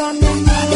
on the yang